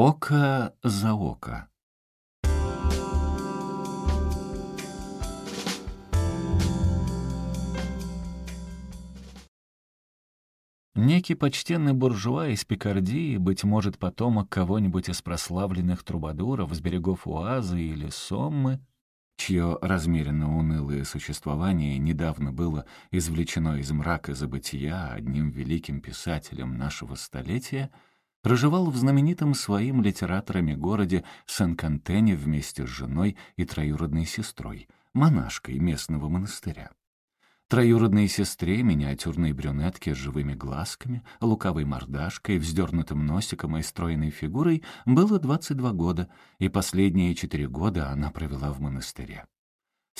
Око за око. Некий почтенный буржуа из Пикардии, быть может, потомок кого-нибудь из прославленных трубадуров с берегов Уазы или Соммы, чье размеренно унылое существование недавно было извлечено из мрака забытия одним великим писателем нашего столетия — проживал в знаменитом своим литераторами городе Сан-Кантене вместе с женой и троюродной сестрой, монашкой местного монастыря. Троюродной сестре, миниатюрной брюнетке с живыми глазками, лукавой мордашкой, вздернутым носиком и стройной фигурой было 22 года, и последние четыре года она провела в монастыре.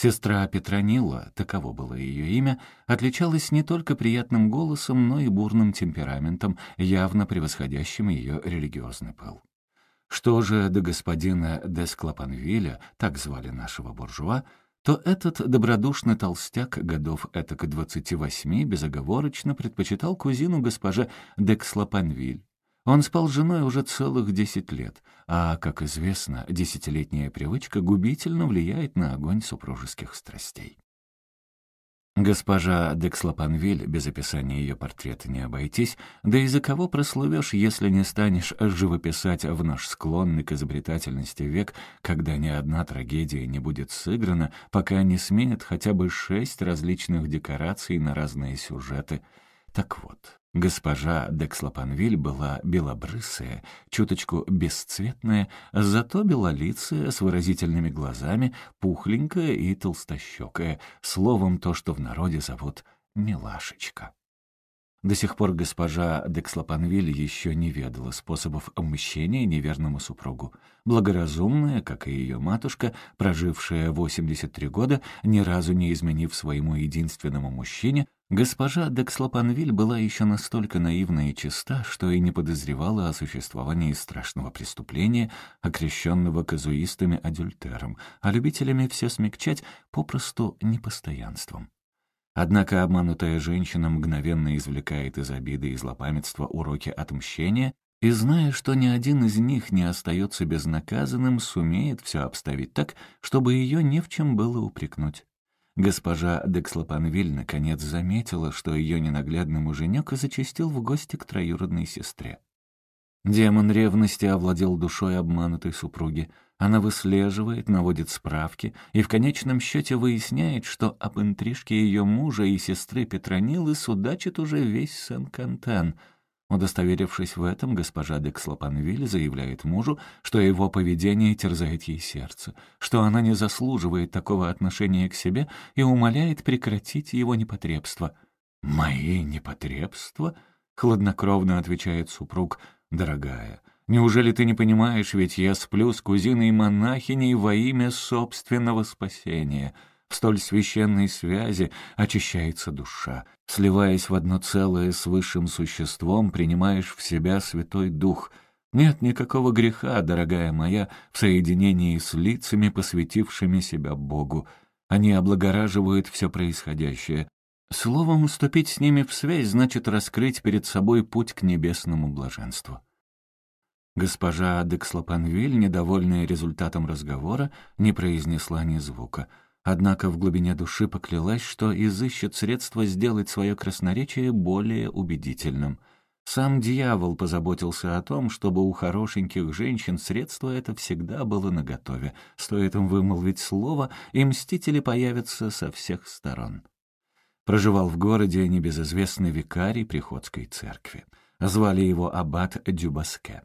Сестра Петронила, таково было ее имя, отличалась не только приятным голосом, но и бурным темпераментом, явно превосходящим ее религиозный пыл. Что же до господина Десклапанвиля, так звали нашего буржуа, то этот добродушный толстяк годов этак 28 безоговорочно предпочитал кузину госпоже Декслапанвиль, он спал с женой уже целых десять лет, а, как известно, десятилетняя привычка губительно влияет на огонь супружеских страстей. Госпожа Декслопанвиль, без описания ее портрета не обойтись, да и за кого прослывешь, если не станешь живописать в наш склонный к изобретательности век, когда ни одна трагедия не будет сыграна, пока не сменят хотя бы шесть различных декораций на разные сюжеты. Так вот, Госпожа Декслопанвиль была белобрысая, чуточку бесцветная, зато белолицая, с выразительными глазами, пухленькая и толстощекая, словом, то, что в народе зовут «милашечка». До сих пор госпожа Декслопанвиль еще не ведала способов мщения неверному супругу. Благоразумная, как и ее матушка, прожившая 83 года, ни разу не изменив своему единственному мужчине, госпожа Декслопанвиль была еще настолько наивна и чиста, что и не подозревала о существовании страшного преступления, окрещенного казуистами адюльтером, а любителями все смягчать попросту непостоянством. Однако обманутая женщина мгновенно извлекает из обиды и злопамятства уроки отмщения и, зная, что ни один из них не остается безнаказанным, сумеет все обставить так, чтобы ее не в чем было упрекнуть. Госпожа Декслопанвиль наконец заметила, что ее ненаглядный муженек зачастил в гости к троюродной сестре. Демон ревности овладел душой обманутой супруги — она выслеживает, наводит справки и в конечном счете выясняет, что об интрижке ее мужа и сестры Петронилы судачит уже весь Сен-Кантен. Удостоверившись в этом, госпожа де Кслопанвиль заявляет мужу, что его поведение терзает ей сердце, что она не заслуживает такого отношения к себе и умоляет прекратить его непотребство. «Мои непотребства?» — хладнокровно отвечает супруг. «Дорогая, Неужели ты не понимаешь, ведь я сплю с кузиной-монахиней во имя собственного спасения. В столь священной связи очищается душа. Сливаясь в одно целое с высшим существом, принимаешь в себя Святой Дух. Нет никакого греха, дорогая моя, в соединении с лицами, посвятившими себя Богу. Они облагораживают все происходящее. Словом, вступить с ними в связь значит раскрыть перед собой путь к небесному блаженству. Госпожа Декслопанвиль, недовольная результатом разговора, не произнесла ни звука. Однако в глубине души поклялась, что изыщет средства сделать свое красноречие более убедительным. Сам дьявол позаботился о том, чтобы у хорошеньких женщин средство это всегда было наготове. Стоит им вымолвить слово, и мстители появятся со всех сторон. Проживал в городе небезызвестный викарий приходской церкви. Звали его аббат Дюбаске.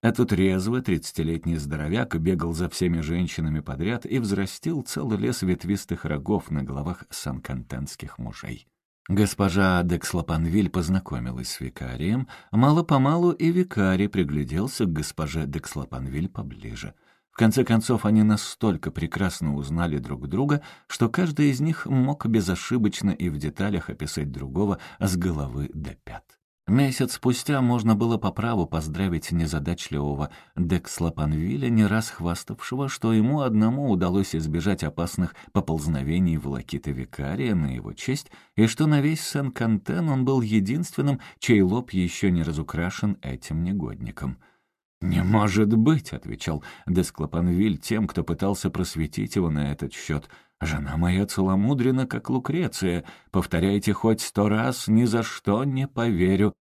Этот резвый тридцатилетний здоровяк бегал за всеми женщинами подряд и взрастил целый лес ветвистых рогов на головах санкантенских мужей. Госпожа Декслопанвиль познакомилась с викарием, мало-помалу и викарий пригляделся к госпоже Декслопанвиль поближе. В конце концов, они настолько прекрасно узнали друг друга, что каждый из них мог безошибочно и в деталях описать другого с головы до пят. Месяц спустя можно было по праву поздравить незадачливого Дексла Панвиля, не раз хваставшего, что ему одному удалось избежать опасных поползновений волокита викария на его честь, и что на весь Сен-Кантен он был единственным, чей лоб еще не разукрашен этим негодником. «Не может быть», — отвечал Десклопанвиль тем, кто пытался просветить его на этот счет. «Жена моя целомудрена, как Лукреция. Повторяйте хоть сто раз, ни за что не поверю».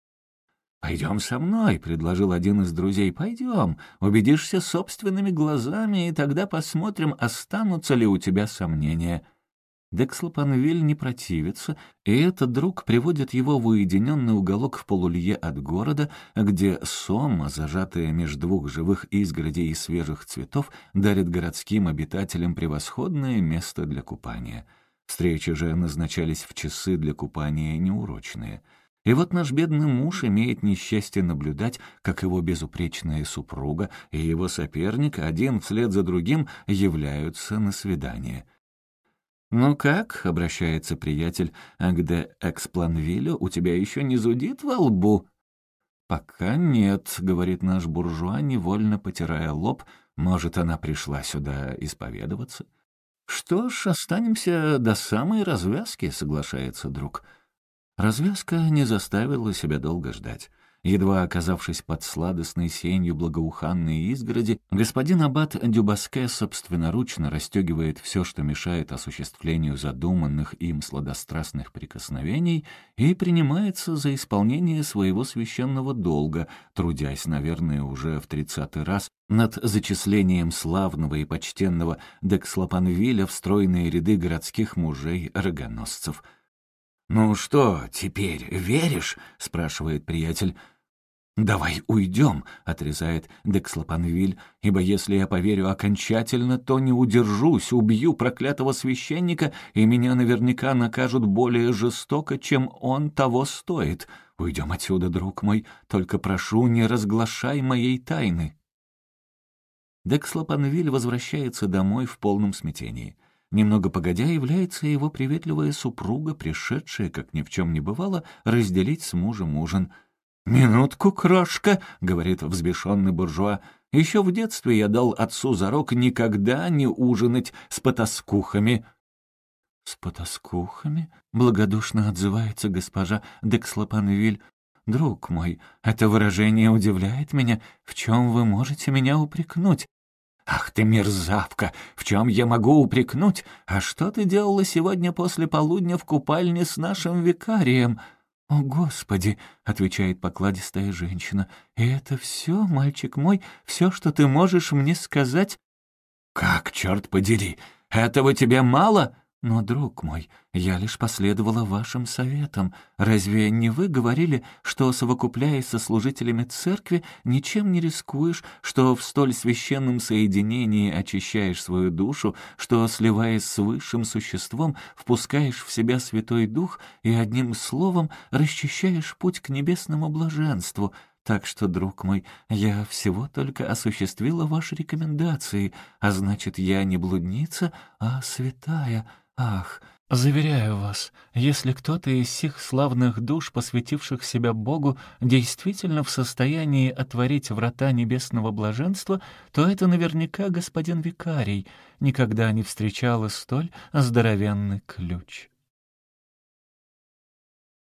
«Пойдем со мной», — предложил один из друзей. «Пойдем, убедишься собственными глазами, и тогда посмотрим, останутся ли у тебя сомнения». Декслопанвиль не противится, и этот друг приводит его в уединенный уголок в полулье от города, где сома, зажатая между двух живых изгородей и свежих цветов, дарит городским обитателям превосходное место для купания. Встречи же назначались в часы для купания неурочные. И вот наш бедный муж имеет несчастье наблюдать, как его безупречная супруга и его соперник один вслед за другим являются на свидание — «Ну как?» — обращается приятель к де Экспланвилю. «У тебя еще не зудит во лбу?» «Пока нет», — говорит наш буржуа, невольно потирая лоб. «Может, она пришла сюда исповедоваться?» «Что ж, останемся до самой развязки», — соглашается друг. Развязка не заставила себя долго ждать. Едва оказавшись под сладостной сенью благоуханной изгороди, господин Аббат Дюбаске собственноручно расстегивает все, что мешает осуществлению задуманных им сладострастных прикосновений, и принимается за исполнение своего священного долга, трудясь, наверное, уже в тридцатый раз над зачислением славного и почтенного Декслопанвиля в стройные ряды городских мужей-рогоносцев. «Ну что, теперь веришь?» — спрашивает приятель. «Давай уйдем», — отрезает Декслопанвиль, «ибо если я поверю окончательно, то не удержусь, убью проклятого священника, и меня наверняка накажут более жестоко, чем он того стоит. Уйдем отсюда, друг мой, только прошу, не разглашай моей тайны». Декслопанвиль возвращается домой в полном смятении. Немного погодя является его приветливая супруга, пришедшая, как ни в чем не бывало, разделить с мужем ужин — «Минутку, крошка», — говорит взбешенный буржуа, — «еще в детстве я дал отцу зарок никогда не ужинать с потаскухами». «С потаскухами?» — благодушно отзывается госпожа Декслопанвиль. «Друг мой, это выражение удивляет меня. В чем вы можете меня упрекнуть?» «Ах ты мерзавка! В чем я могу упрекнуть? А что ты делала сегодня после полудня в купальне с нашим викарием?» «О, Господи!» — отвечает покладистая женщина. «И это все, мальчик мой, все, что ты можешь мне сказать?» «Как, черт подери! Этого тебе мало?» Но, друг мой, я лишь последовала вашим советам. Разве не вы говорили, что, совокупляясь со служителями церкви, ничем не рискуешь, что в столь священном соединении очищаешь свою душу, что, сливаясь с высшим существом, впускаешь в себя Святой Дух и, одним словом, расчищаешь путь к небесному блаженству, так что, друг мой, я всего только осуществила ваши рекомендации, а значит, я не блудница, а святая». Ах, заверяю вас, если кто-то из сих славных душ, посвятивших себя Богу, действительно в состоянии отворить врата небесного блаженства, то это наверняка господин викарий. Никогда не встречала столь здоровенный ключ.